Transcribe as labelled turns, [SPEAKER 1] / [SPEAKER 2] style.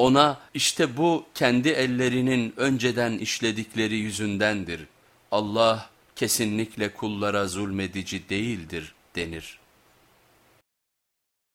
[SPEAKER 1] Ona işte bu kendi ellerinin önceden işledikleri yüzündendir. Allah kesinlikle kullara zulmedici değildir denir.